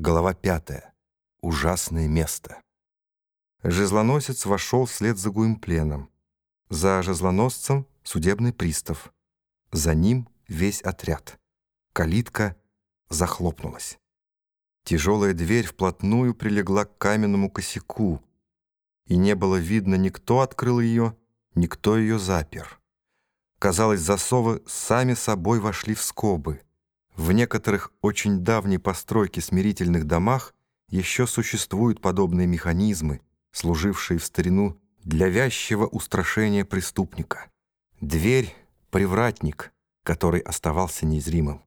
Глава пятая. Ужасное место. Жезлоносец вошел вслед за Гуимпленом. За жезлоносцем судебный пристав. За ним весь отряд. Калитка захлопнулась. Тяжелая дверь вплотную прилегла к каменному косяку, и не было видно, никто открыл ее, никто ее запер. Казалось, засовы сами собой вошли в скобы — в некоторых очень давней постройке смирительных домах еще существуют подобные механизмы, служившие в старину для вязчего устрашения преступника. Дверь — привратник, который оставался незримым.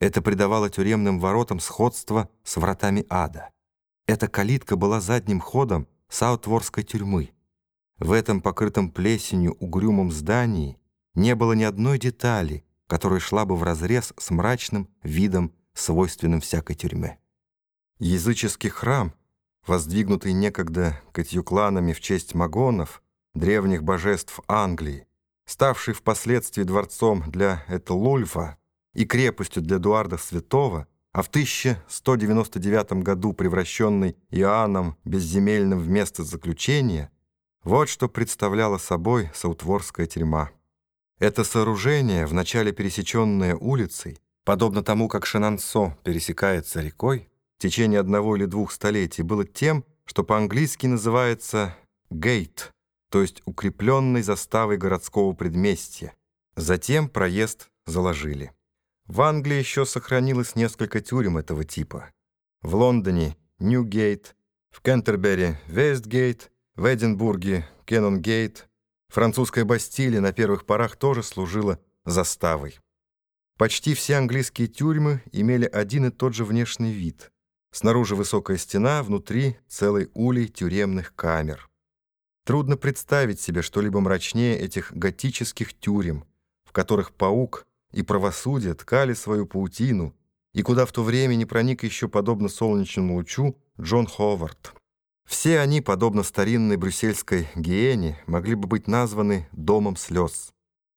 Это придавало тюремным воротам сходство с вратами ада. Эта калитка была задним ходом Саутворской тюрьмы. В этом покрытом плесенью угрюмом здании не было ни одной детали — которая шла бы вразрез с мрачным видом, свойственным всякой тюрьме. Языческий храм, воздвигнутый некогда катюкланами в честь магонов, древних божеств Англии, ставший впоследствии дворцом для Этелульфа и крепостью для Эдуарда Святого, а в 1199 году превращенный Иоанном Безземельным в место заключения, вот что представляла собой Саутворская тюрьма. Это сооружение, вначале пересеченное улицей, подобно тому, как Шенансо пересекается рекой, в течение одного или двух столетий было тем, что по-английски называется «гейт», то есть укрепленной заставой городского предместья. Затем проезд заложили. В Англии еще сохранилось несколько тюрем этого типа. В Лондоне — Ньюгейт, в Кентербери — Вестгейт, в Эдинбурге — Кеннонгейт — Французская Бастилия на первых порах тоже служила заставой. Почти все английские тюрьмы имели один и тот же внешний вид. Снаружи высокая стена, внутри целый улей тюремных камер. Трудно представить себе что-либо мрачнее этих готических тюрем, в которых паук и правосудие ткали свою паутину, и куда в то время не проник еще, подобно солнечному лучу, Джон Ховард. Все они, подобно старинной брюссельской гиене, могли бы быть названы «домом слез».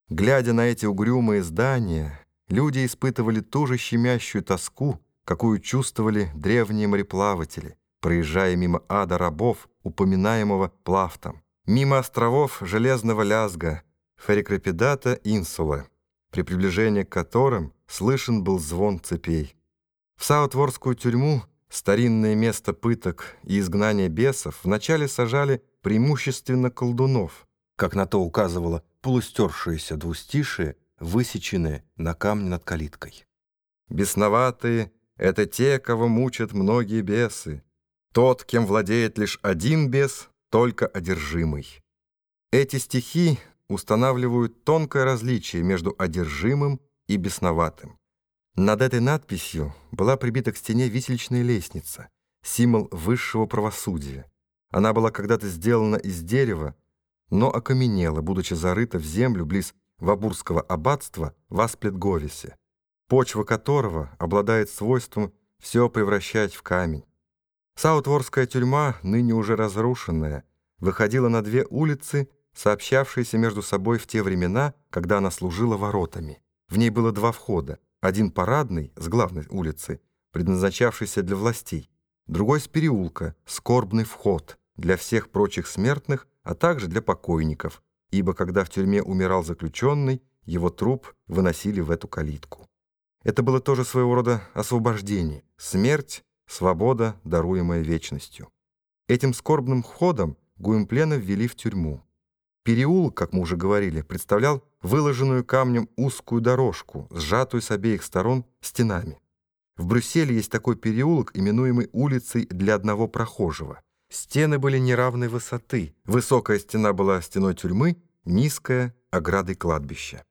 Глядя на эти угрюмые здания, люди испытывали ту же щемящую тоску, какую чувствовали древние мореплаватели, проезжая мимо ада рабов, упоминаемого Плафтом, мимо островов Железного Лязга, Ферикрапидата Инсула, при приближении к которым слышен был звон цепей. В Саутворскую тюрьму Старинное место пыток и изгнания бесов вначале сажали преимущественно колдунов, как на то указывало полустершееся двустишие, высеченное на камне над калиткой. «Бесноватые — это те, кого мучат многие бесы. Тот, кем владеет лишь один бес, только одержимый». Эти стихи устанавливают тонкое различие между одержимым и бесноватым. Над этой надписью была прибита к стене виселичная лестница, символ высшего правосудия. Она была когда-то сделана из дерева, но окаменела, будучи зарыта в землю близ Вабурского аббатства в Асплетговисе, почва которого обладает свойством все превращать в камень. Саутворская тюрьма, ныне уже разрушенная, выходила на две улицы, сообщавшиеся между собой в те времена, когда она служила воротами. В ней было два входа. Один парадный, с главной улицы, предназначавшийся для властей, другой с переулка, скорбный вход для всех прочих смертных, а также для покойников, ибо когда в тюрьме умирал заключенный, его труп выносили в эту калитку. Это было тоже своего рода освобождение, смерть, свобода, даруемая вечностью. Этим скорбным входом Гуимплена ввели в тюрьму. Переулок, как мы уже говорили, представлял выложенную камнем узкую дорожку, сжатую с обеих сторон стенами. В Брюсселе есть такой переулок, именуемый улицей для одного прохожего. Стены были неравной высоты. Высокая стена была стеной тюрьмы, низкая — оградой кладбища.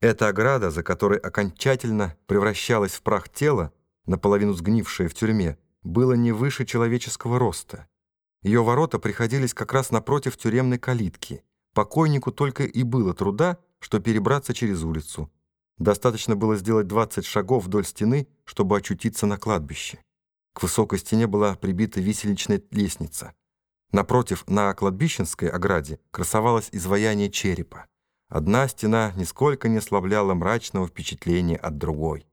Эта ограда, за которой окончательно превращалась в прах тело, наполовину сгнившее в тюрьме, было не выше человеческого роста. Ее ворота приходились как раз напротив тюремной калитки — Покойнику только и было труда, что перебраться через улицу. Достаточно было сделать 20 шагов вдоль стены, чтобы очутиться на кладбище. К высокой стене была прибита виселичная лестница. Напротив, на кладбищенской ограде красовалось изваяние черепа. Одна стена нисколько не ослабляла мрачного впечатления от другой.